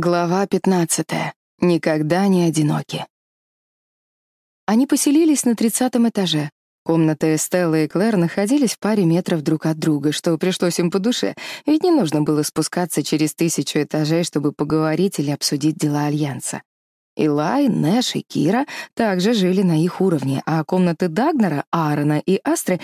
Глава 15. Никогда не одиноки. Они поселились на тридцатом этаже. Комната Эстеллы и Клэр находились в паре метров друг от друга, что пришлось им по душе, ведь не нужно было спускаться через тысячу этажей, чтобы поговорить или обсудить дела Альянса. Илай, Нэш и Кира также жили на их уровне, а комнаты Дагнера, Аарона и Астры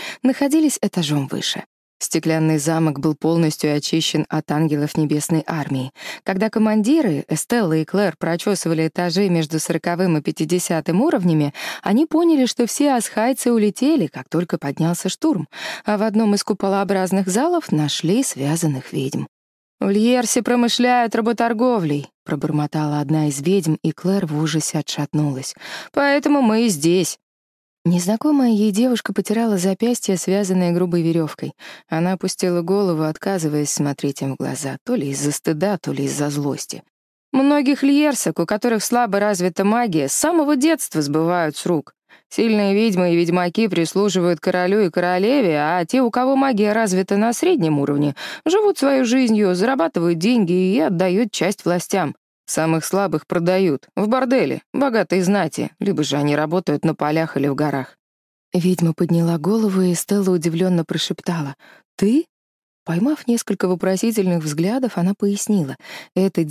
находились этажом выше. Стеклянный замок был полностью очищен от ангелов небесной армии. Когда командиры, Эстелла и Клэр, прочесывали этажи между сороковым и пятидесятым уровнями, они поняли, что все асхайцы улетели, как только поднялся штурм, а в одном из куполообразных залов нашли связанных ведьм. «В Льерсе промышляют работорговлей», — пробормотала одна из ведьм, и Клэр в ужасе отшатнулась. «Поэтому мы и здесь». Незнакомая ей девушка потирала запястье, связанное грубой веревкой. Она опустила голову, отказываясь смотреть им в глаза, то ли из-за стыда, то ли из-за злости. Многих льерсок, у которых слабо развита магия, с самого детства сбывают с рук. Сильные ведьмы и ведьмаки прислуживают королю и королеве, а те, у кого магия развита на среднем уровне, живут свою жизнью, зарабатывают деньги и отдают часть властям. Самых слабых продают. В борделе, богатые знати, либо же они работают на полях или в горах. Ведьма подняла голову, и Стелла удивленно прошептала. «Ты?» Поймав несколько вопросительных взглядов, она пояснила. «Эта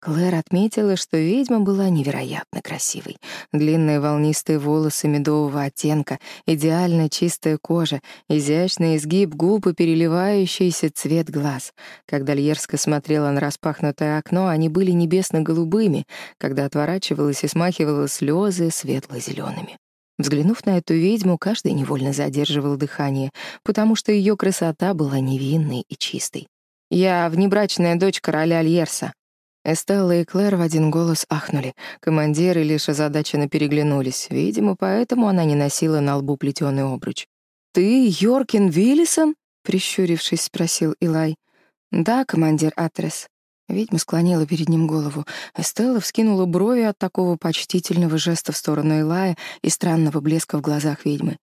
Клэр отметила, что ведьма была невероятно красивой. Длинные волнистые волосы медового оттенка, идеально чистая кожа, изящный изгиб губ и переливающийся цвет глаз. Когда Льерска смотрела на распахнутое окно, они были небесно-голубыми, когда отворачивалась и смахивала слезы светло зелеными Взглянув на эту ведьму, каждый невольно задерживал дыхание, потому что ее красота была невинной и чистой. «Я внебрачная дочь короля Альерса», Эстелла и Клэр в один голос ахнули. Командиры лишь озадаченно переглянулись. Видимо, поэтому она не носила на лбу плетёный обруч. «Ты Йоркин Виллисон?» — прищурившись, спросил Илай. «Да, командир Атрес». Ведьма склонила перед ним голову. Эстелла вскинула брови от такого почтительного жеста в сторону Илая и странного блеска в глазах ведьмы. Меня отдали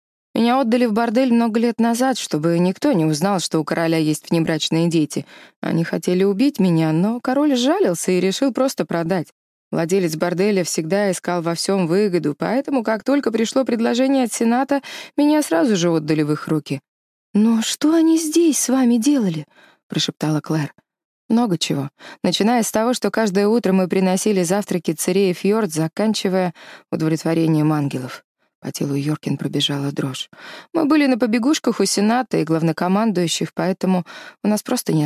в бордель много лет назад, чтобы никто не узнал, что у короля есть внебрачные дети. Они хотели убить меня, но король сжалился и решил просто продать. Владелец борделя всегда искал во всем выгоду, поэтому, как только пришло предложение от Сената, меня сразу же отдали в их руки. «Но что они здесь с вами делали?» — прошептала Клэр. Много чего. Начиная с того, что каждое утро мы приносили завтраки Церея Фьорд, заканчивая удовлетворением ангелов. По телу Йоркин пробежала дрожь. Мы были на побегушках у Сената и главнокомандующих, поэтому у нас просто не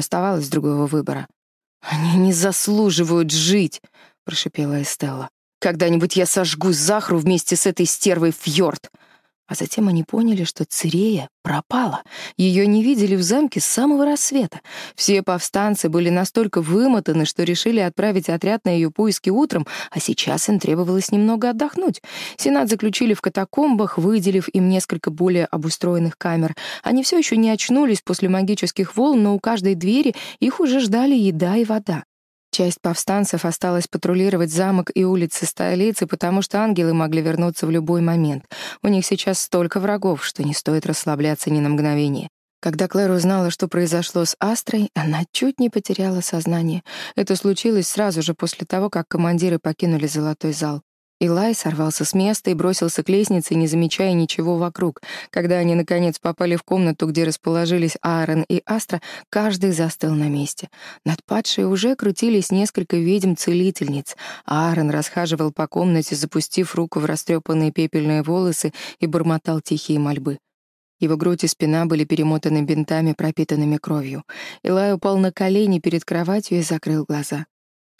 оставалось другого выбора. «Они не заслуживают жить!» — прошипела Эстелла. «Когда-нибудь я сожгу Захру вместе с этой стервой Фьорд!» А затем они поняли, что Цирея пропала. Ее не видели в замке с самого рассвета. Все повстанцы были настолько вымотаны, что решили отправить отряд на ее поиски утром, а сейчас им требовалось немного отдохнуть. Сенат заключили в катакомбах, выделив им несколько более обустроенных камер. Они все еще не очнулись после магических волн, но у каждой двери их уже ждали еда и вода. Часть повстанцев осталась патрулировать замок и улицы столицы, потому что ангелы могли вернуться в любой момент. У них сейчас столько врагов, что не стоит расслабляться ни на мгновение. Когда Клэр узнала, что произошло с Астрой, она чуть не потеряла сознание. Это случилось сразу же после того, как командиры покинули Золотой зал. Илай сорвался с места и бросился к лестнице, не замечая ничего вокруг. Когда они, наконец, попали в комнату, где расположились Аарон и Астра, каждый застыл на месте. Над падшей уже крутились несколько ведьм-целительниц. Аарон расхаживал по комнате, запустив руку в растрепанные пепельные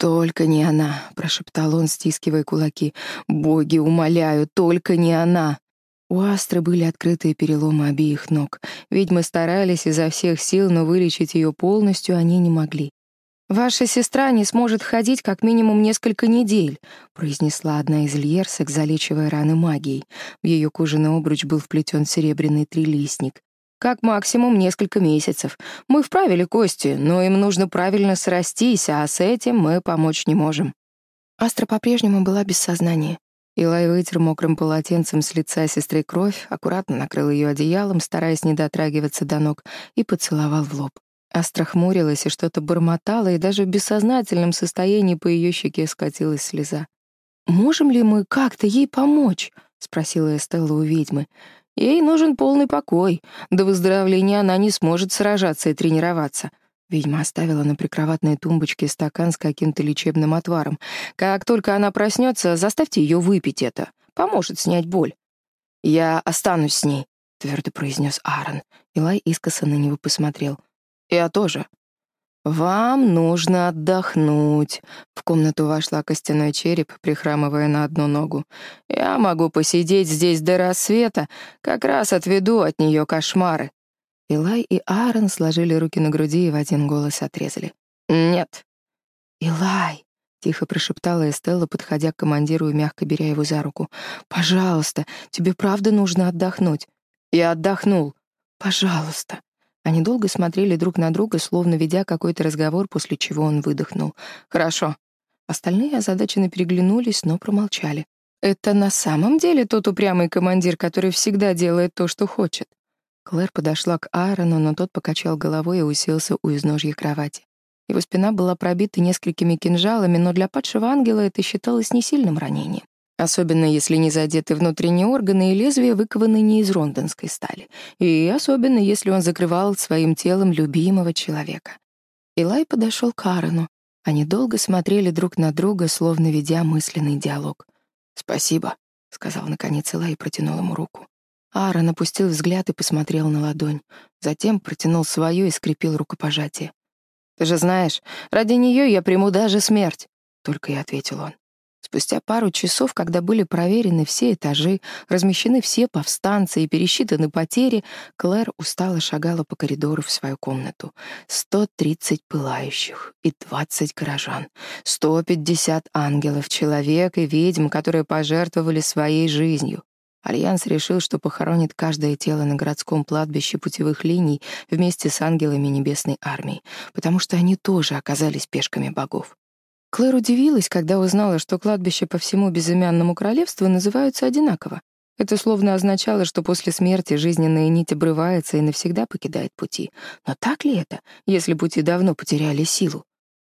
волосы и бормотал тихие мольбы. Его грудь и спина были перемотаны бинтами, пропитанными кровью. Илай упал на колени перед кроватью и закрыл глаза. «Только не она», — прошептал он, стискивая кулаки. «Боги, умоляю, только не она!» У Астры были открытые переломы обеих ног. Ведьмы старались изо всех сил, но вылечить ее полностью как максимум несколько месяцев. Мы вправили кости, но им нужно правильно срастись, а с этим мы помочь не можем». Астра по-прежнему была без сознания. Илай вытер мокрым полотенцем с лица сестры кровь, аккуратно накрыл ее одеялом, стараясь не дотрагиваться до ног, и поцеловал в лоб. Астра хмурилась и что-то бормотала, и даже в бессознательном состоянии по ее щеке скатилась слеза. «Можем ли мы как-то ей помочь?» — спросила Эстелла у ведьмы. Ей нужен полный покой. До выздоровления она не сможет сражаться и тренироваться. Ведьма оставила на прикроватной тумбочке стакан с каким-то лечебным отваром. Как только она проснется, заставьте ее выпить это. Поможет снять боль. «Я останусь с ней», — твердо произнес Аарон. Илай искоса на него посмотрел. «Я тоже», «Вам нужно отдохнуть», — в комнату вошла костяной череп, прихрамывая на одну ногу. «Я могу посидеть здесь до рассвета, как раз отведу от нее кошмары». Илай и Аарон сложили руки на груди и в один голос отрезали. «Нет». «Илай», — тихо прошептала Эстелла, подходя к командиру и мягко беря его за руку. «Пожалуйста, тебе правда нужно отдохнуть». «Я отдохнул». «Пожалуйста». Они долго смотрели друг на друга, словно ведя какой-то разговор, после чего он выдохнул. «Хорошо». Остальные озадаченно переглянулись, но промолчали. «Это на самом деле тот упрямый командир, который всегда делает то, что хочет?» Клэр подошла к Аарону, но тот покачал головой и уселся у изножья кровати. Его спина была пробита несколькими кинжалами, но для падшего ангела это считалось не сильным ранением. Особенно если не задеты внутренние органы и лезвия выкованы не из рондонской стали. И особенно если он закрывал своим телом любимого человека. Илай подошел к Аарону. Они долго смотрели друг на друга, словно ведя мысленный диалог. «Спасибо», — сказал наконец Илай и протянул ему руку. Аарон опустил взгляд и посмотрел на ладонь. Затем протянул свою и скрепил рукопожатие. «Ты же знаешь, ради нее я приму даже смерть», — только и ответил он. Спустя пару часов, когда были проверены все этажи, размещены все повстанцы и пересчитаны потери, Клэр устало шагала по коридору в свою комнату. 130 пылающих и 20 горожан, 150 ангелов, человек и ведьм, которые пожертвовали своей жизнью. Альянс решил, что похоронит каждое тело на городском кладбище путевых линий вместе с ангелами Небесной Армии, потому что они тоже оказались пешками богов. Клэр удивилась, когда узнала, что кладбища по всему безымянному королевству называются одинаково. Это словно означало, что после смерти жизненная нить обрывается и навсегда покидает пути. Но так ли это, если пути давно потеряли силу?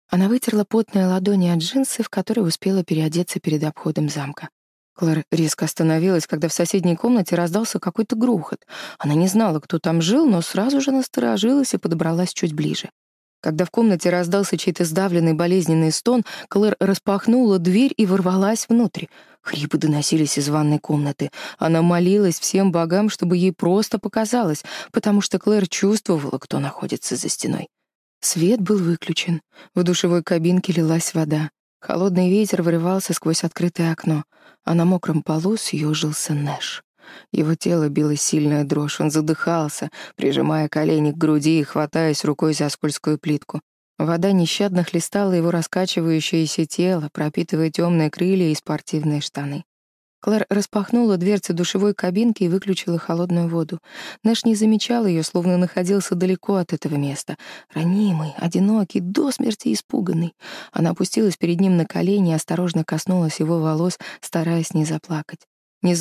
Она вытерла потные ладони от джинсы, в которые успела переодеться перед обходом замка. Клэр резко остановилась, когда в соседней комнате раздался какой-то грохот. Она не знала, кто там жил, но сразу же насторожилась и подобралась чуть ближе. Когда в комнате раздался чей-то сдавленный болезненный стон, Клэр распахнула дверь и ворвалась внутрь. Хрипы доносились из ванной комнаты. Она молилась всем богам, чтобы ей просто показалось, потому что Клэр чувствовала, кто находится за стеной. Свет был выключен. В душевой кабинке лилась вода. Холодный ветер вырывался сквозь открытое окно, а на мокром полу съежился Нэш. Его тело било сильная дрожь, он задыхался, прижимая колени к груди и хватаясь рукой за скользкую плитку. Вода нещадно хлестала его раскачивающееся тело, пропитывая темные крылья и спортивные штаны. Клэр распахнула дверцы душевой кабинки и выключила холодную воду. Нэш не замечал ее, словно находился далеко от этого места. Ранимый, одинокий, до смерти испуганный. Она опустилась перед ним на колени и осторожно коснулась его волос, стараясь не заплакать. Не зарыдать в голос, не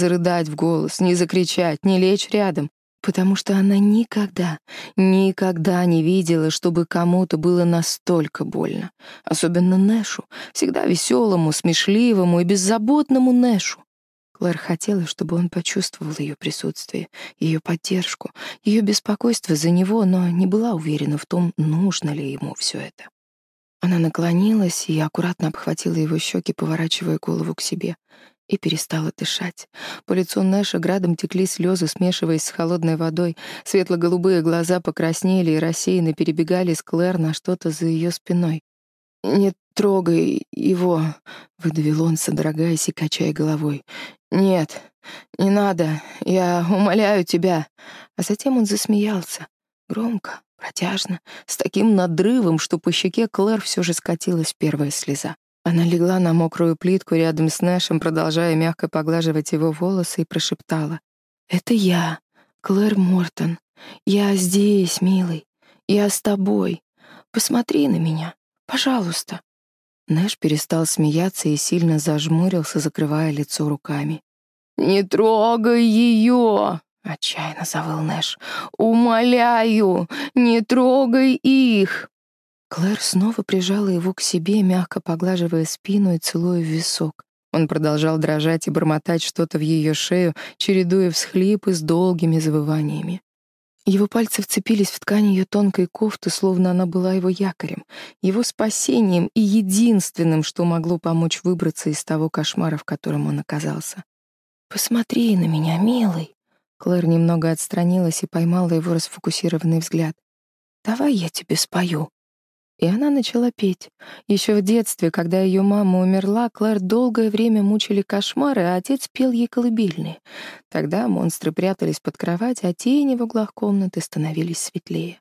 закричать, не лечь рядом, потому что она никогда, никогда не видела, чтобы кому-то было настолько больно. Особенно Нэшу, всегда веселому, смешливому и беззаботному Нэшу. Клэр хотела, чтобы он почувствовал ее присутствие, ее поддержку, ее беспокойство за него, но не была уверена в том, нужно ли ему все это. Она наклонилась и аккуратно обхватила его щеки, поворачивая голову к себе и перестала дышать. По лицу Нэша градом текли слезы, смешиваясь с холодной водой. Светло-голубые глаза покраснели и рассеянно перебегали с Клэр на что-то за ее спиной. «Не трогай его», — выдавил он, содрогаясь и качая головой. «Нет, не надо, я умоляю тебя». А затем он засмеялся. Громко, протяжно, с таким надрывом, что по щеке Клэр все же скатилась первая слеза. Она легла на мокрую плитку рядом с Нэшем, продолжая мягко поглаживать его волосы, и прошептала. «Это я, Клэр Мортон. Я здесь, милый. Я с тобой. Посмотри на меня. Пожалуйста». Нэш перестал смеяться и сильно зажмурился, закрывая лицо руками. «Не трогай ее!» — отчаянно завыл Нэш. «Умоляю, не трогай их!» Клэр снова прижала его к себе, мягко поглаживая спину и целуя в висок. Он продолжал дрожать и бормотать что-то в ее шею, чередуя всхлипы с долгими завываниями. Его пальцы вцепились в ткань ее тонкой кофты, словно она была его якорем, его спасением и единственным, что могло помочь выбраться из того кошмара, в котором он оказался. «Посмотри на меня, милый!» Клэр немного отстранилась и поймала его расфокусированный взгляд. «Давай я тебе спою». И она начала петь. Еще в детстве, когда ее мама умерла, Клэр долгое время мучили кошмары, а отец пел ей колыбельные. Тогда монстры прятались под кровать, а тени в углах комнаты становились светлее.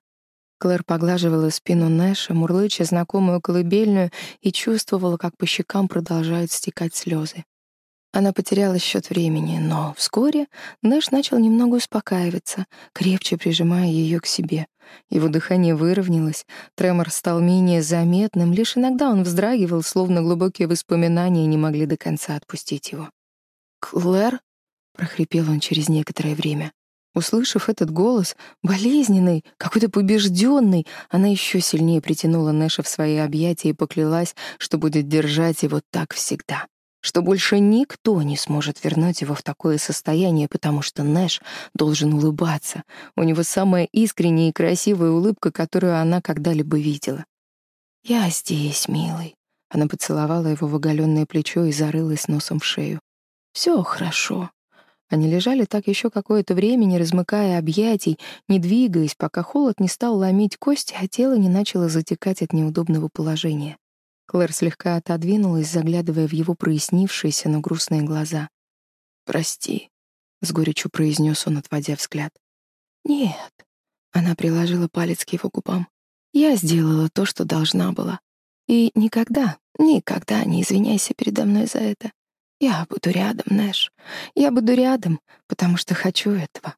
Клэр поглаживала спину Нэша, мурлыча знакомую колыбельную, и чувствовала, как по щекам продолжают стекать слезы. Она потеряла счет времени, но вскоре Нэш начал немного успокаиваться, крепче прижимая ее к себе. Его дыхание выровнялось, тремор стал менее заметным, лишь иногда он вздрагивал, словно глубокие воспоминания не могли до конца отпустить его. «Клэр?» — прохрипел он через некоторое время. Услышав этот голос, болезненный, какой-то побежденный, она еще сильнее притянула Нэша в свои объятия и поклялась, что будет держать его так всегда что больше никто не сможет вернуть его в такое состояние, потому что Нэш должен улыбаться. У него самая искренняя и красивая улыбка, которую она когда-либо видела. «Я здесь, милый». Она поцеловала его в оголенное плечо и зарылась носом в шею. «Все хорошо». Они лежали так еще какое-то время, не размыкая объятий, не двигаясь, пока холод не стал ломить кости, а тело не начало затекать от неудобного положения. Клэр слегка отодвинулась, заглядывая в его прояснившиеся, но грустные глаза. «Прости», — с горечью произнес он, отводя взгляд. «Нет», — она приложила палец к его губам. «Я сделала то, что должна была. И никогда, никогда не извиняйся передо мной за это. Я буду рядом, Нэш. Я буду рядом, потому что хочу этого».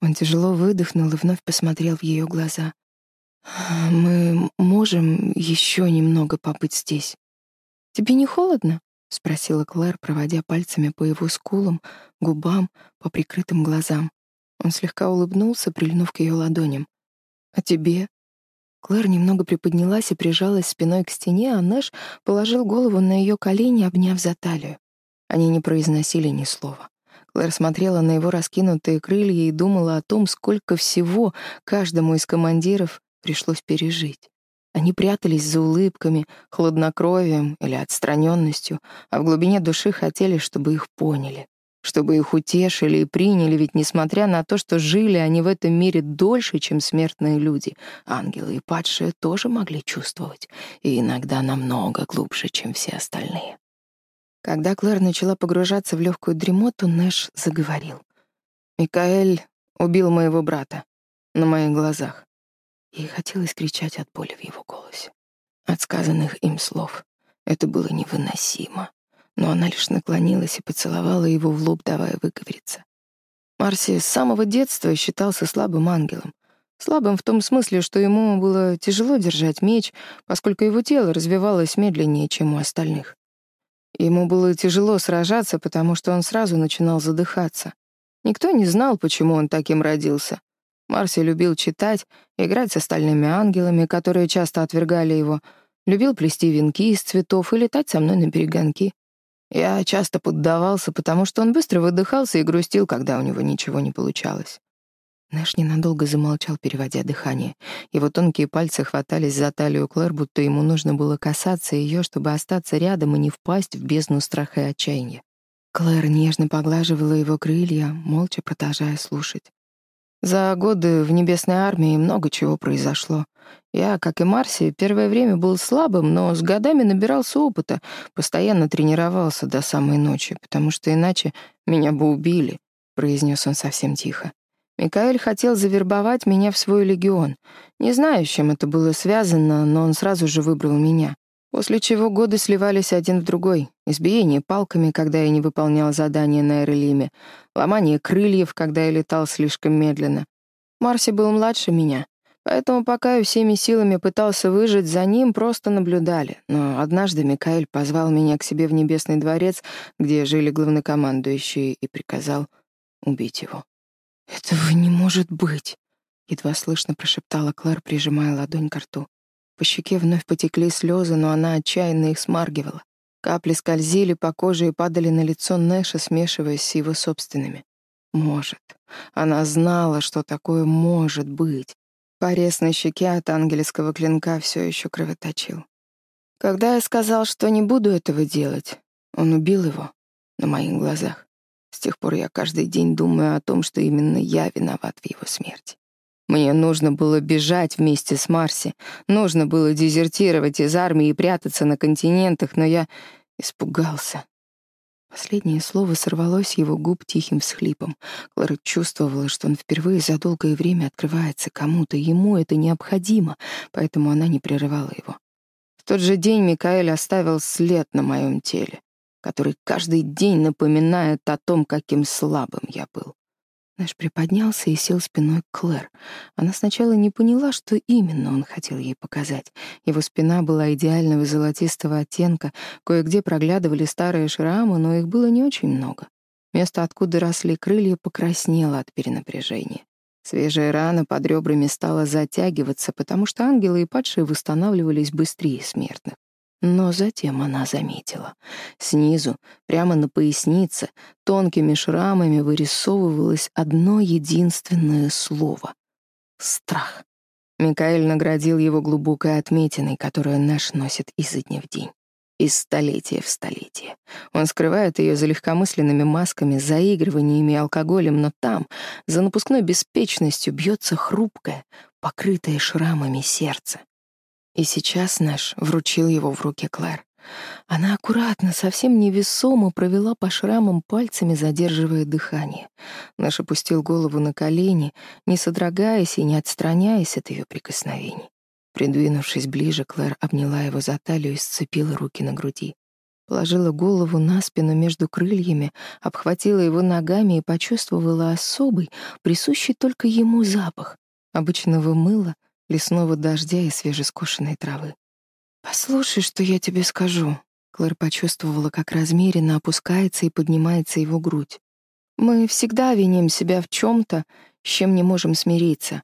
Он тяжело выдохнул и вновь посмотрел в ее глаза — «Мы можем еще немного побыть здесь?» «Тебе не холодно?» — спросила Клэр, проводя пальцами по его скулам, губам, по прикрытым глазам. Он слегка улыбнулся, прильнув к ее ладоням. «А тебе?» Клэр немного приподнялась и прижалась спиной к стене, а Нэш положил голову на ее колени, обняв за талию. Они не произносили ни слова. Клэр смотрела на его раскинутые крылья и думала о пришлось пережить. Они прятались за улыбками, хладнокровием или отстраненностью, а в глубине души хотели, чтобы их поняли, чтобы их утешили и приняли, ведь несмотря на то, что жили они в этом мире дольше, чем смертные люди, ангелы и падшие тоже могли чувствовать, и иногда намного глубже, чем все остальные. Когда Клэр начала погружаться в легкую дремоту, Нэш заговорил. «Микаэль убил моего брата на моих глазах. Ей хотелось кричать от боли в его голосе. От сказанных им слов. Это было невыносимо. Но она лишь наклонилась и поцеловала его в лоб, давая выговориться. Марси с самого детства считался слабым ангелом. Слабым в том смысле, что ему было тяжело держать меч, поскольку его тело развивалось медленнее, чем у остальных. Ему было тяжело сражаться, потому что он сразу начинал задыхаться. Никто не знал, почему он таким родился. Марси любил читать, играть с остальными ангелами, которые часто отвергали его, любил плести венки из цветов и летать со мной на перегонки. Я часто поддавался, потому что он быстро выдыхался и грустил, когда у него ничего не получалось. Нэш ненадолго замолчал, переводя дыхание. Его тонкие пальцы хватались за талию Клэр, будто ему нужно было касаться ее, чтобы остаться рядом и не впасть в бездну страха и отчаяния. Клэр нежно поглаживала его крылья, молча продолжая слушать. За годы в Небесной армии много чего произошло. Я, как и Марси, первое время был слабым, но с годами набирался опыта, постоянно тренировался до самой ночи, потому что иначе меня бы убили, произнес он совсем тихо. Микаэль хотел завербовать меня в свой легион. Не знаю, с чем это было связано, но он сразу же выбрал меня. После чего годы сливались один в другой. Избиение палками, когда я не выполнял задания на Эрелиме, ломание крыльев, когда я летал слишком медленно. Марси был младше меня, поэтому пока я всеми силами пытался выжить, за ним просто наблюдали. Но однажды Микаэль позвал меня к себе в Небесный дворец, где жили главнокомандующие, и приказал убить его. «Этого не может быть!» — едва слышно прошептала Клэр, прижимая ладонь к рту. По щеке вновь потекли слезы, но она отчаянно их смаргивала. Капли скользили по коже и падали на лицо Нэша, смешиваясь с его собственными. Может. Она знала, что такое может быть. Порез на щеке от ангельского клинка все еще кровоточил. Когда я сказал, что не буду этого делать, он убил его на моих глазах. С тех пор я каждый день думаю о том, что именно я виноват в его смерти. Мне нужно было бежать вместе с Марси, нужно было дезертировать из армии и прятаться на континентах, но я испугался. Последнее слово сорвалось с его губ тихим всхлипом. Клара чувствовала, что он впервые за долгое время открывается кому-то, ему это необходимо, поэтому она не прерывала его. В тот же день Микаэль оставил след на моем теле, который каждый день напоминает о том, каким слабым я был. Нэш Но затем она заметила. Снизу, прямо на пояснице, тонкими шрамами вырисовывалось одно единственное слово — страх. Микаэль наградил его глубокой отметиной, которую наш носит изо дня в день. Из столетия в столетие. Он скрывает ее за легкомысленными масками, заигрываниями и алкоголем, но там, за напускной беспечностью, бьется хрупкое, покрытое шрамами сердце. И сейчас наш вручил его в руки Клэр. Она аккуратно, совсем невесомо провела по шрамам пальцами, задерживая дыхание. Наш опустил голову на колени, не содрогаясь и не отстраняясь от ее прикосновений. Придвинувшись ближе, Клэр обняла его за талию и сцепила руки на груди. Положила голову на спину между крыльями, обхватила его ногами и почувствовала особый, присущий только ему запах обычного мыла, лесного дождя и свежескошенной травы. «Послушай, что я тебе скажу», — Клэр почувствовала, как размеренно опускается и поднимается его грудь. «Мы всегда виним себя в чем то с чем не можем смириться.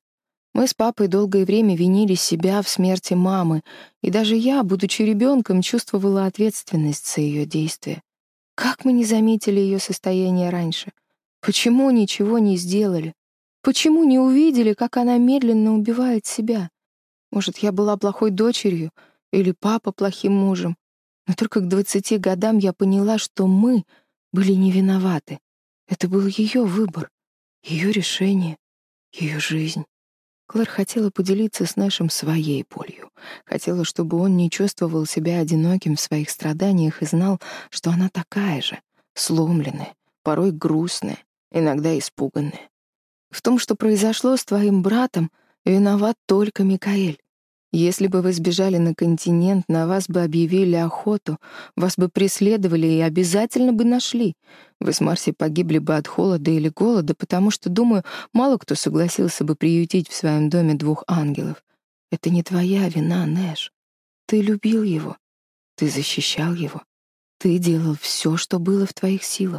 Мы с папой долгое время винили себя в смерти мамы, и даже я, будучи ребенком, чувствовала ответственность за ее действия. Как мы не заметили ее состояние раньше? Почему ничего не сделали? Почему не увидели, как она медленно убивает себя? Может, я была плохой дочерью или папа плохим мужем? Но только к двадцати годам я поняла, что мы были не виноваты. Это был ее выбор, ее решение, ее жизнь. Клэр хотела поделиться с нашим своей болью. Хотела, чтобы он не чувствовал себя одиноким в своих страданиях и знал, что она такая же, сломленная, порой грустная, иногда испуганная. В том, что произошло с твоим братом, виноват только Микаэль. Если бы вы сбежали на континент, на вас бы объявили охоту, вас бы преследовали и обязательно бы нашли. Вы с Марси погибли бы от холода или голода, потому что, думаю, мало кто согласился бы приютить в своем доме двух ангелов. Это не твоя вина, Нэш. Ты любил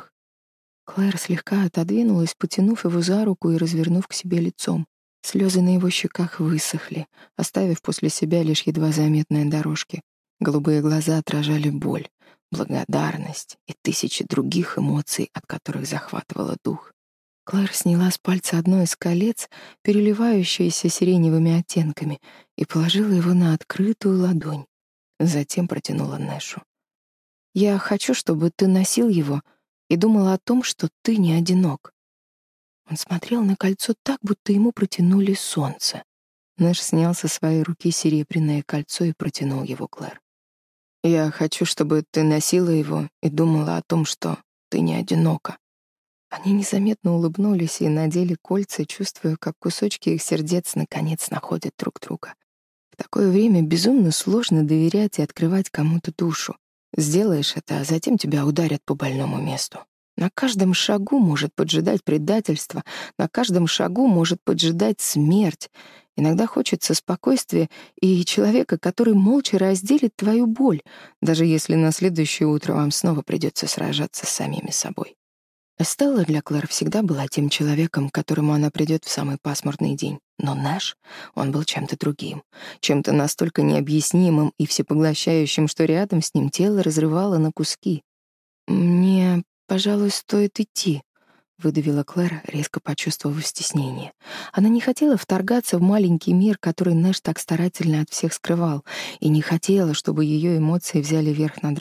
его. Ты защищал его. Ты делал все, что было в твоих силах. Клэр слегка отодвинулась, потянув его за руку и развернув к себе лицом. Слезы на его щеках высохли, оставив после себя лишь едва заметные дорожки. Голубые глаза отражали боль, благодарность и тысячи других эмоций, от которых захватывало дух. Клэр сняла с пальца одно из колец, переливающееся сиреневыми оттенками, и положила его на открытую ладонь. Затем протянула Нэшу. «Я хочу, чтобы ты носил его и думала о том, что ты не одинок. Он смотрел на кольцо так, будто ему протянули солнце. Нэш снял со своей руки серебряное кольцо и протянул его Клэр. «Я хочу, чтобы ты носила его и думала о том, что ты не одинока». Они незаметно улыбнулись и надели кольца, чувствуя, как кусочки их сердец наконец находят друг друга. В такое время безумно сложно доверять и открывать кому-то душу. Сделаешь это, а затем тебя ударят по больному месту. На каждом шагу может поджидать предательство, на каждом шагу может поджидать смерть. Иногда хочется спокойствия и человека, который молча разделит твою боль, даже если на следующее утро вам снова придется сражаться с самими собой. Стелла для Клэр всегда была тем человеком, к которому она придет в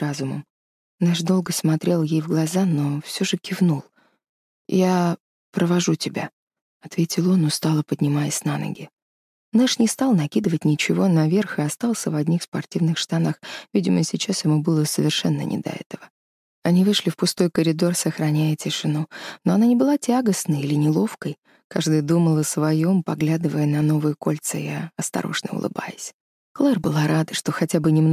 самый пасмурный день. Но Нэш, он был чем-то другим, чем-то настолько необъяснимым и всепоглощающим, что рядом с ним тело разрывало на куски. «Мне, пожалуй, стоит идти», — выдавила Клэр, резко почувствовав стеснение. Она не хотела вторгаться в маленький мир, который Нэш так старательно от всех скрывал, и не хотела, чтобы ее эмоции взяли верх над разумом. Нэш долго смотрел ей в глаза, но все же кивнул. «Я провожу тебя», — ответил он, устало поднимаясь на ноги. Нэш не стал накидывать ничего наверх и остался в одних спортивных штанах. Видимо, сейчас ему было совершенно не до этого. Они вышли в пустой коридор, сохраняя тишину. Но она не была тягостной или неловкой. Каждый думал о своем, поглядывая на новые кольца и осторожно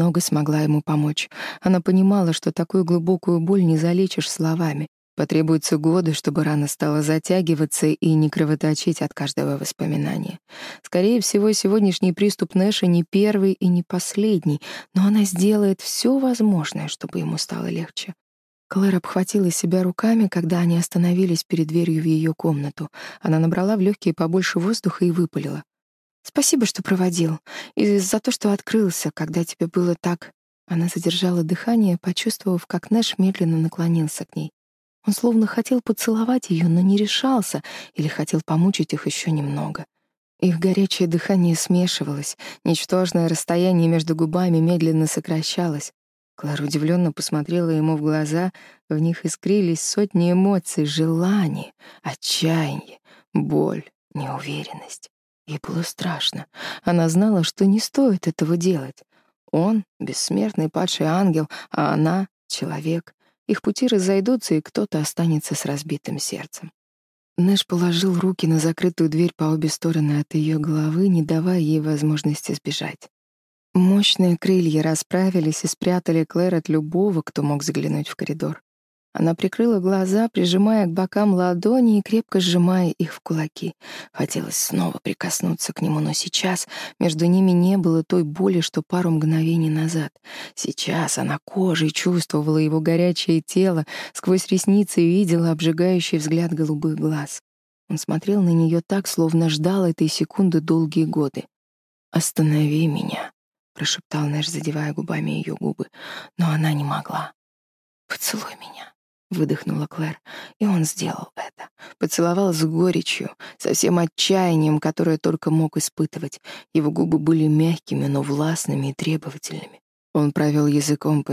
улыбаясь. Спасибо, что проводил. И за то, что открылся, когда тебе было так... Она задержала дыхание, почувствовав, как Нэш медленно наклонился к ней. Он словно хотел поцеловать ее, но не решался или хотел помучить их еще немного. Их горячее дыхание смешивалось, ничтожное расстояние между губами медленно сокращалось. Клара удивленно посмотрела ему в глаза, в них искрились сотни эмоций, желаний, отчаяние, боль, неуверенность. Ей было страшно. Она знала, что не стоит этого делать. Он — бессмертный падший ангел, а она — человек. Их пути разойдутся, и кто-то останется с разбитым сердцем. Нэш положил руки на закрытую дверь по обе стороны от ее головы, не давая ей возможности сбежать. Мощные крылья расправились и спрятали Клэр от любого, кто мог заглянуть в коридор. Она прикрыла глаза, прижимая к бокам ладони и крепко сжимая их в кулаки. Хотелось снова прикоснуться к нему, но сейчас между ними не было той боли, что пару мгновений назад. Сейчас она кожей чувствовала его горячее тело, сквозь ресницы видела обжигающий взгляд голубых глаз. Он смотрел на нее так, словно ждал этой секунды долгие годы. «Останови меня», — прошептал Нэш, задевая губами ее губы, но она не могла. «Поцелуй меня», выдохнула Клэр, и он сделал это. Поцеловал с горечью, со всем отчаянием, которое только мог испытывать. Его губы были мягкими, но властными и требовательными. Он провел языком по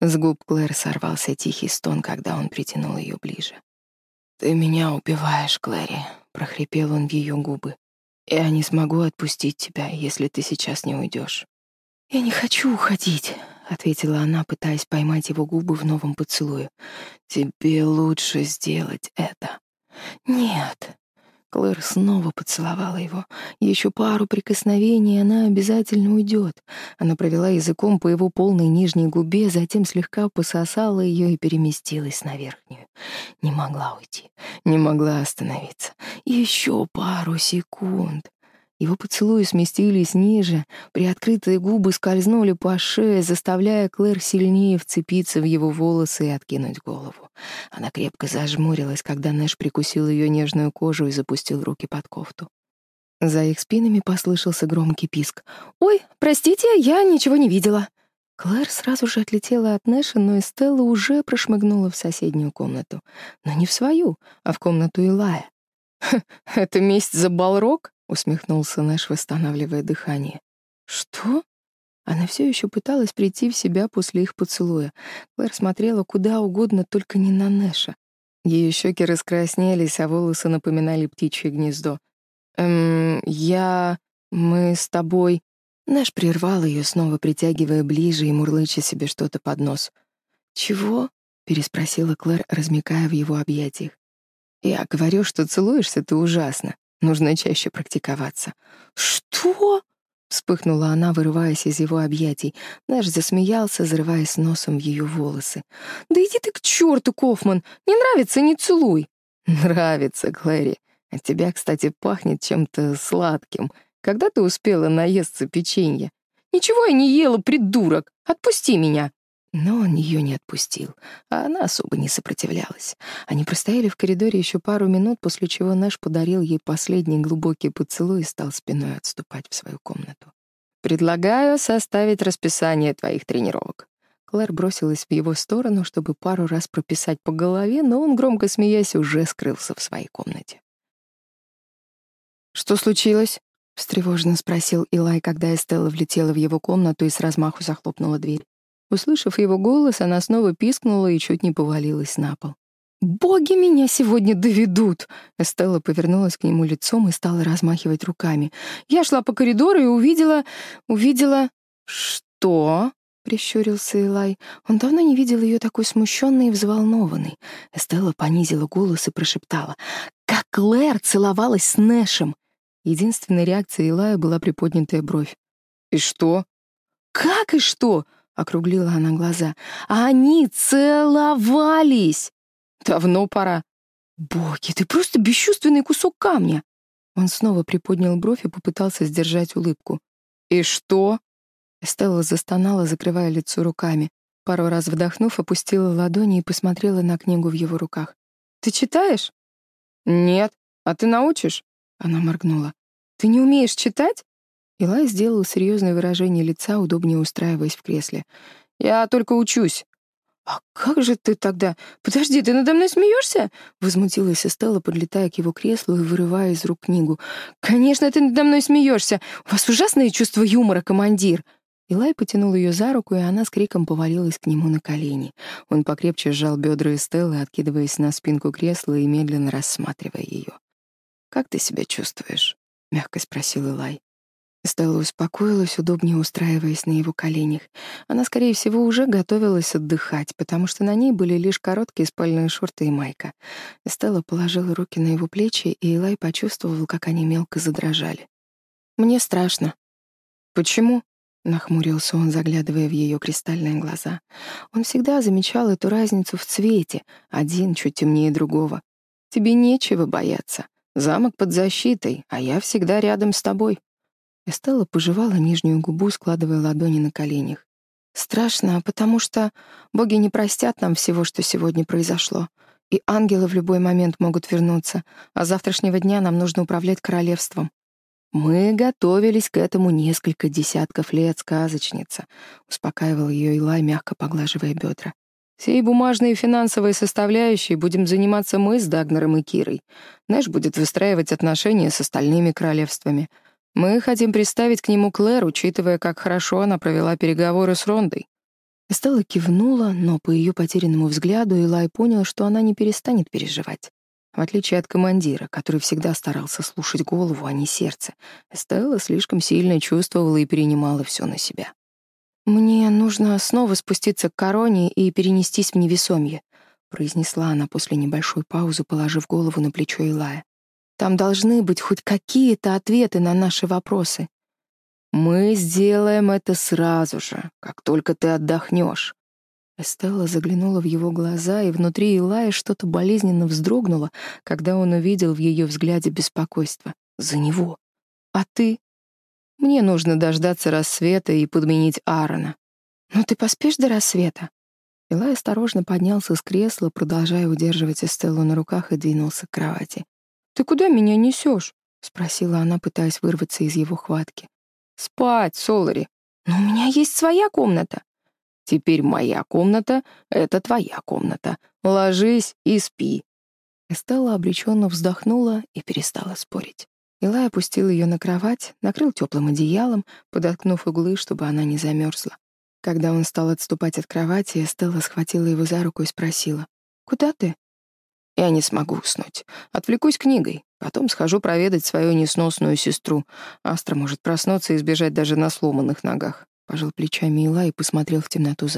с тем же напором, запуская пальцы в его золотистые волосы. Не отрываясь от ее губ, он заправил выбившийся локон ей за ухо и скользнул ладонью ниже, исследовал ключицы, выпирающие ребра и остановился на бедрах. С губ Клэр сорвался тихий стон, когда он притянул ее ближе. «Ты меня убиваешь, Клэри», — прохрипел он в ее губы. «Я не смогу отпустить тебя, если ты сейчас не уйдешь. «Я не хочу уходить», — ответила она, пытаясь поймать его губы в новом поцелуе. «Тебе лучше сделать это». «Нет», Клэр снова поцеловала его. Еще пару прикосновений, и она обязательно уйдет. Она провела языком по его полной нижней губе, затем слегка пососала ее и переместилась на верхнюю. Не могла уйти, не могла остановиться. Еще пару секунд. Его поцелуи сместились ниже, приоткрытые губы скользнули по шее, заставляя Клэр сильнее вцепиться в его волосы и откинуть голову. Она крепко зажмурилась, когда Нэш прикусил ее нежную кожу и запустил руки под кофту. За их спинами послышался громкий писк. «Ой, простите, я ничего не видела». Клэр сразу же отлетела от Нэша, но Эстелла уже прошмыгнула в соседнюю комнату. Но не в свою, а в комнату Илая. «Это месть за Балрок?» усмехнулся Нэш, восстанавливая дыхание. Что? Она все еще пыталась прийти в себя после их поцелуя. Клэр смотрела куда угодно, только не на Нэша. Ее щеки раскраснелись, а волосы напоминали птичье гнездо. «Эм, я... мы с тобой...» Наш прервал ее, снова притягивая ближе и мурлыча себе что-то под нос. «Чего?» — переспросила Клэр, размякая в его объятиях. «Я говорю, что целуешься ты ужасно. Нужно чаще практиковаться». «Что?» — вспыхнула она, вырываясь из его объятий. Наш засмеялся, зарываясь носом в ее волосы. «Да иди ты к черту, Кофман! Не нравится — не целуй!» «Нравится, Клэри. От тебя, кстати, пахнет чем-то сладким. Когда ты успела наесться печенья?» «Ничего я не ела, придурок! Отпусти меня!» Но он ее не отпустил, а она особо не сопротивлялась. Они простояли в коридоре еще пару минут, после чего Нэш подарил ей последний глубокий поцелуй и стал спиной отступать в свою комнату. «Предлагаю составить расписание твоих тренировок». Клэр бросилась в его сторону, чтобы пару раз прописать по голове, но он, громко смеясь, уже скрылся в своей комнате. «Что случилось?» — встревоженно спросил Илай, когда Эстелла влетела в его комнату и с размаху захлопнула дверь. Услышав его голос, она снова пискнула и чуть не повалилась на пол. «Боги меня сегодня доведут!» Эстелла повернулась к нему лицом и стала размахивать руками. «Я шла по коридору и увидела... увидела...» «Что?» — прищурился Илай. Он давно не видел ее такой смущенной и взволнованной. Эстелла понизила голос и прошептала. «Как Клэр целовалась с Нэшем!» Единственной реакцией Илая была приподнятая бровь. «И что?» «Как и что?» — округлила она глаза. «Они целовались!» «Давно пора». «Боги, ты просто бесчувственный кусок камня!» Он снова приподнял бровь и попытался сдержать улыбку. «И что?» Стелла застонала, закрывая лицо руками. Пару раз вдохнув, опустила ладони и посмотрела на книгу в его руках. «Ты читаешь?» «Нет. А ты научишь?» Она моргнула. «Ты не умеешь читать?» Илай сделал серьезное выражение лица, удобнее устраиваясь в кресле. «Я только учусь». «А как же ты тогда? Подожди, ты надо мной смеешься?» Возмутилась Эстелла, подлетая к его креслу и вырывая из рук книгу. «Конечно, ты надо мной смеешься! У вас ужасное чувство юмора, командир!» Илай потянул ее за руку, и она с криком повалилась к нему на колени. Он покрепче сжал бедра Эстеллы, откидываясь на спинку кресла и медленно рассматривая ее. «Как ты себя чувствуешь?» — мягко спросил Илай. Стелла успокоилась, удобнее устраиваясь на его коленях. Она, скорее всего, уже готовилась отдыхать, потому что на ней были лишь короткие спальные шорты и майка. Стелла положила руки на его плечи, и Элай почувствовал, как они мелко задрожали. «Мне страшно». «Почему?» — нахмурился Мы хотим представить к нему Клэр, учитывая, как хорошо она провела переговоры с Рондой. Стелла кивнула, но по ее потерянному взгляду Илай понял, что она не перестанет переживать. В отличие от командира, который всегда старался слушать голову, а не сердце, Стелла слишком сильно чувствовала и перенимала все на себя. «Мне нужно снова спуститься к короне и перенестись в невесомье», произнесла она после небольшой паузы, положив голову на плечо Илая. Там должны быть хоть какие-то ответы на наши вопросы. Мы сделаем это сразу же, как только ты отдохнешь. Эстелла заглянула в его глаза, и внутри Илая что-то болезненно вздрогнуло, когда он увидел в ее взгляде беспокойство. За него. А ты? Мне нужно дождаться рассвета и подменить Аарона. Но ты поспишь до рассвета? Илай осторожно поднялся с кресла, продолжая удерживать Эстеллу на руках, и двинулся к кровати. «Ты куда меня несешь?» — спросила она, пытаясь вырваться из его хватки. «Спать, Солари. Но у меня есть своя комната». «Теперь моя комната — это твоя комната. Ложись и спи». Эстелла обреченно вздохнула и перестала спорить. Илай опустил ее на кровать, накрыл теплым одеялом, подоткнув углы, чтобы она не замерзла. Когда он стал отступать от кровати, Эстелла схватила его за руку и спросила, «Куда ты?» Я не смогу уснуть. Отвлекусь книгой. Потом схожу проведать свою несносную сестру. Астра может проснуться и сбежать даже на сломанных ногах. Пожал плечами Ила и посмотрел в темноту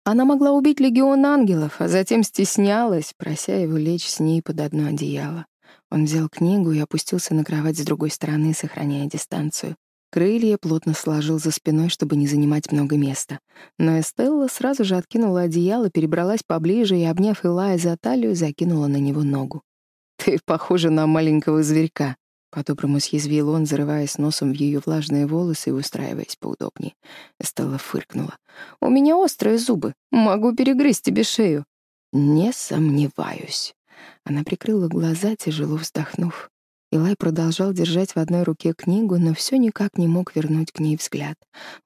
за окном. «Отдыхай, пока есть возможность, сказочница». «Ты можешь», — начала Эстелла, неловко поёрзав под одеялом, «лечь со мной и почитать в кровати. Я не буду тебе мешать». Илай перевел взгляд на ее разрумянившиеся щеки и усмехнулся. Она могла убить легион ангелов, а затем стеснялась, прося его лечь с ней под одно одеяло. Он взял книгу и опустился на кровать с другой стороны, сохраняя дистанцию. Крылья плотно сложил за спиной, чтобы не занимать много места. Но Эстелла сразу же откинула одеяло, перебралась поближе и, обняв Илая за талию, закинула Илай продолжал держать в одной руке книгу, но все никак не мог вернуть к ней взгляд.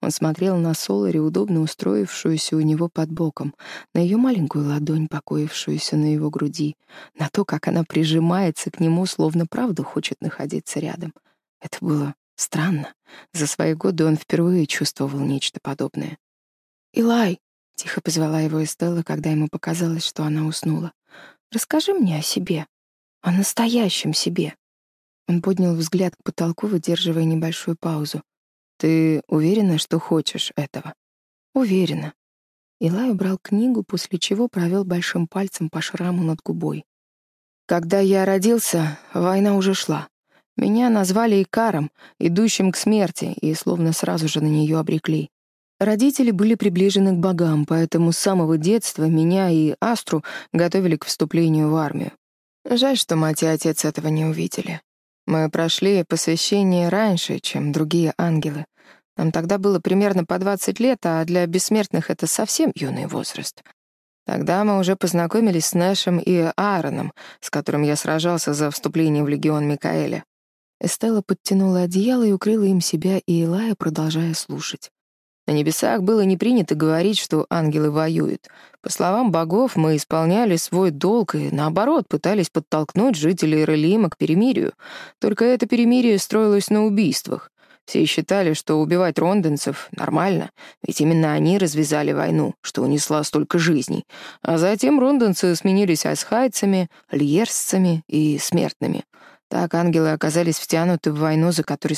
Он смотрел на Солари, удобно устроившуюся у него под боком, на ее маленькую ладонь, покоившуюся на его груди, на то, как она прижимается к нему, словно правду хочет находиться рядом. Это было странно. За свои годы он впервые чувствовал нечто подобное. «Илай!» — тихо позвала его Эстелла, когда ему показалось, что она уснула. «Расскажи мне о себе, о настоящем себе». Он поднял взгляд к потолку, выдерживая небольшую паузу. «Ты уверена, что хочешь этого?» «Уверена». Илай убрал книгу, после чего провел большим пальцем по шраму над губой. «Когда я родился, война уже шла. Меня назвали Икаром, идущим к смерти, и словно сразу же на нее обрекли. Родители были приближены к богам, поэтому с самого детства меня и Астру готовили к вступлению в армию. Жаль, что мать и отец этого не увидели. Мы прошли посвящение раньше, чем другие ангелы. Нам тогда было примерно по 20 лет, а для бессмертных это совсем юный возраст. Тогда мы уже познакомились с Нэшем и Аароном, с которым я сражался за вступление в легион Микаэля. Эстелла подтянула одеяло и укрыла им себя и Илая, продолжая слушать. На небесах было не принято говорить, что ангелы воюют. По словам богов, мы исполняли свой долг и, наоборот, пытались подтолкнуть жителей Релима к перемирию. Только это перемирие строилось на убийствах. Все считали, что убивать ронденцев нормально, ведь именно они развязали войну, что унесла столько жизней. А затем ронденцы сменились асхайцами, льерсцами и смертными. Так ангелы оказались втянуты в войну, за которой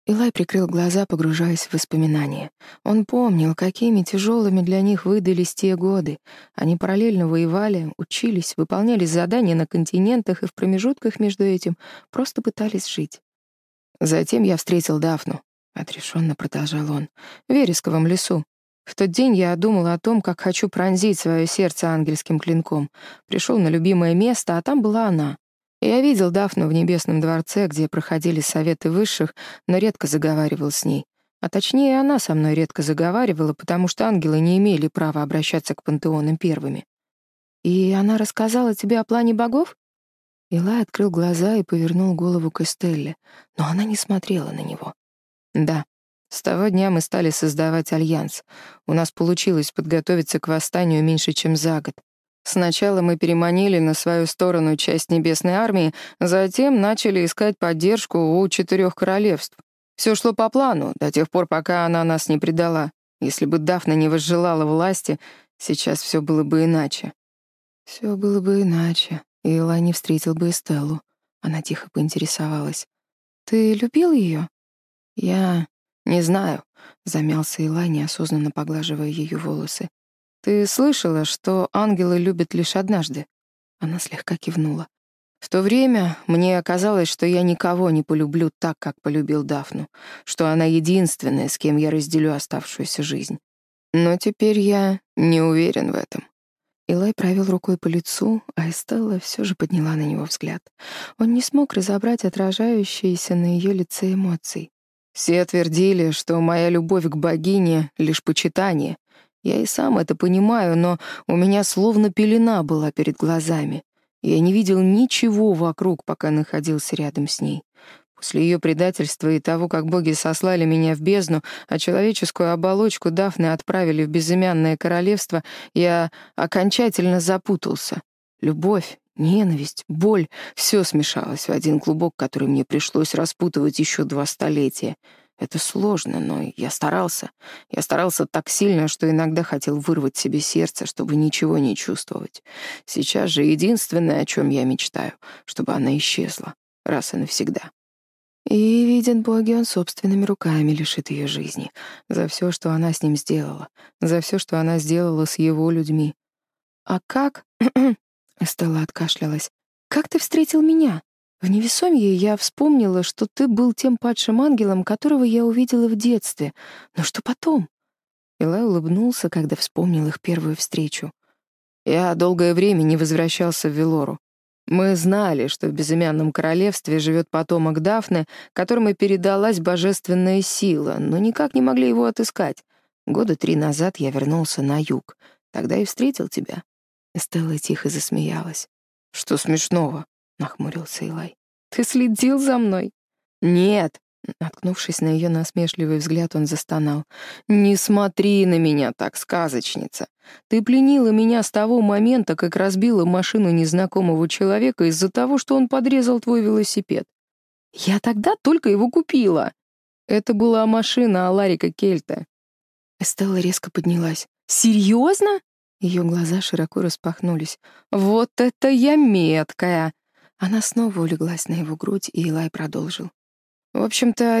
стояли их же боги. Илай прикрыл глаза, погружаясь в воспоминания. Он помнил, какими тяжелыми для них выдались те годы. Они параллельно воевали, учились, выполняли задания на континентах и в промежутках между этим просто пытались жить. Затем я встретил Дафну, — отрешенно продолжал он, — в Вересковом лесу. В тот день я думал о том, как хочу пронзить свое сердце ангельским клинком. Пришел на любимое место, а там была она. Я видел Дафну в Небесном дворце, где проходили советы высших, но редко заговаривал с ней. А точнее, она со мной редко заговаривала, потому что ангелы не имели права обращаться к пантеонам первыми. «И она рассказала тебе о плане богов?» Илай открыл глаза и повернул голову к Эстелле, но она не смотрела на него. «Да, с того дня мы стали создавать альянс. У нас получилось подготовиться к восстанию меньше, чем за год. Сначала мы переманили на свою сторону часть Небесной армии, затем начали искать поддержку у четырех королевств. Все шло по плану, до тех пор, пока она нас не предала. Если бы Дафна не возжелала власти, сейчас все было бы иначе. Все было бы иначе, и Элай не встретил бы Эстеллу. Она тихо поинтересовалась. «Ты любил ее?» «Я не знаю», — замялся Илай, неосознанно поглаживая ее волосы. «Ты слышала, что ангелы любят лишь однажды?» Она слегка кивнула. В то время мне казалось, что я никого не полюблю так, как полюбил Дафну, что она единственная, с кем я разделю оставшуюся жизнь. Но теперь я не уверен в этом. Илай провел рукой по лицу, а Эстелла все же подняла на него взгляд. Он не смог разобрать отражающиеся на ее лице эмоции. Все твердили, что моя любовь к богине — лишь почитание, я и сам это понимаю, но у меня словно пелена была перед глазами. Я не видел ничего вокруг, пока находился рядом с ней. После ее предательства и того, как боги сослали меня в бездну, а человеческую оболочку Дафны отправили в безымянное королевство, я окончательно запутался. Любовь, ненависть, боль — все смешалось в один клубок, который мне пришлось распутывать еще два столетия. Это сложно, но я старался. Я старался так сильно, что иногда хотел вырвать себе сердце, чтобы ничего не чувствовать. Сейчас же единственное, о чем я мечтаю, чтобы она исчезла, раз и навсегда. И, видят боги, он собственными руками лишит ее жизни. За все, что она с ним сделала. За все, что она сделала с его людьми. «А как...» — Стелла откашлялась. «Как ты встретил меня? В невесомье я вспомнила, что ты был тем падшим ангелом, которого я увидела в детстве. Но что потом?» Илай улыбнулся, когда вспомнил их первую встречу. «Я долгое время не возвращался в Велору. Мы знали, что в безымянном королевстве живет потомок Дафны, которому передалась божественная сила, но никак не могли его отыскать. Года три назад я вернулся на юг. Тогда и встретил тебя». Стелла тихо засмеялась. «Что смешного?» — нахмурился Илай. «Ты следил за мной?» «Нет», Наткнувшись на ее насмешливый взгляд, он застонал. «Не смотри на меня так, сказочница. Ты пленила меня с того момента, как разбила машину незнакомого человека из-за того, что он подрезал твой велосипед. Я тогда только его купила. Это была машина Аларика Кельта». Эстелла резко поднялась. «Серьезно?» Ее глаза широко распахнулись. «Вот это я меткая!» Она снова улеглась на его грудь, и Илай продолжил. В общем-то,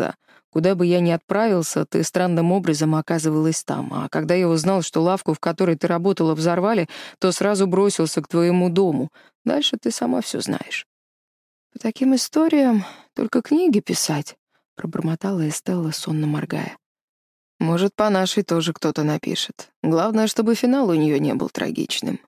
я куда бы я ни отправился, ты странным образом оказывалась там. А когда я узнал, что лавку, в которой ты работала, взорвали, то сразу бросился к твоему дому. Дальше ты сама все знаешь». «По таким историям только книги писать», — пробормотала Эстелла, сонно моргая. «Может, по нашей тоже кто-то напишет. Главное, чтобы финал у нее не был трагичным».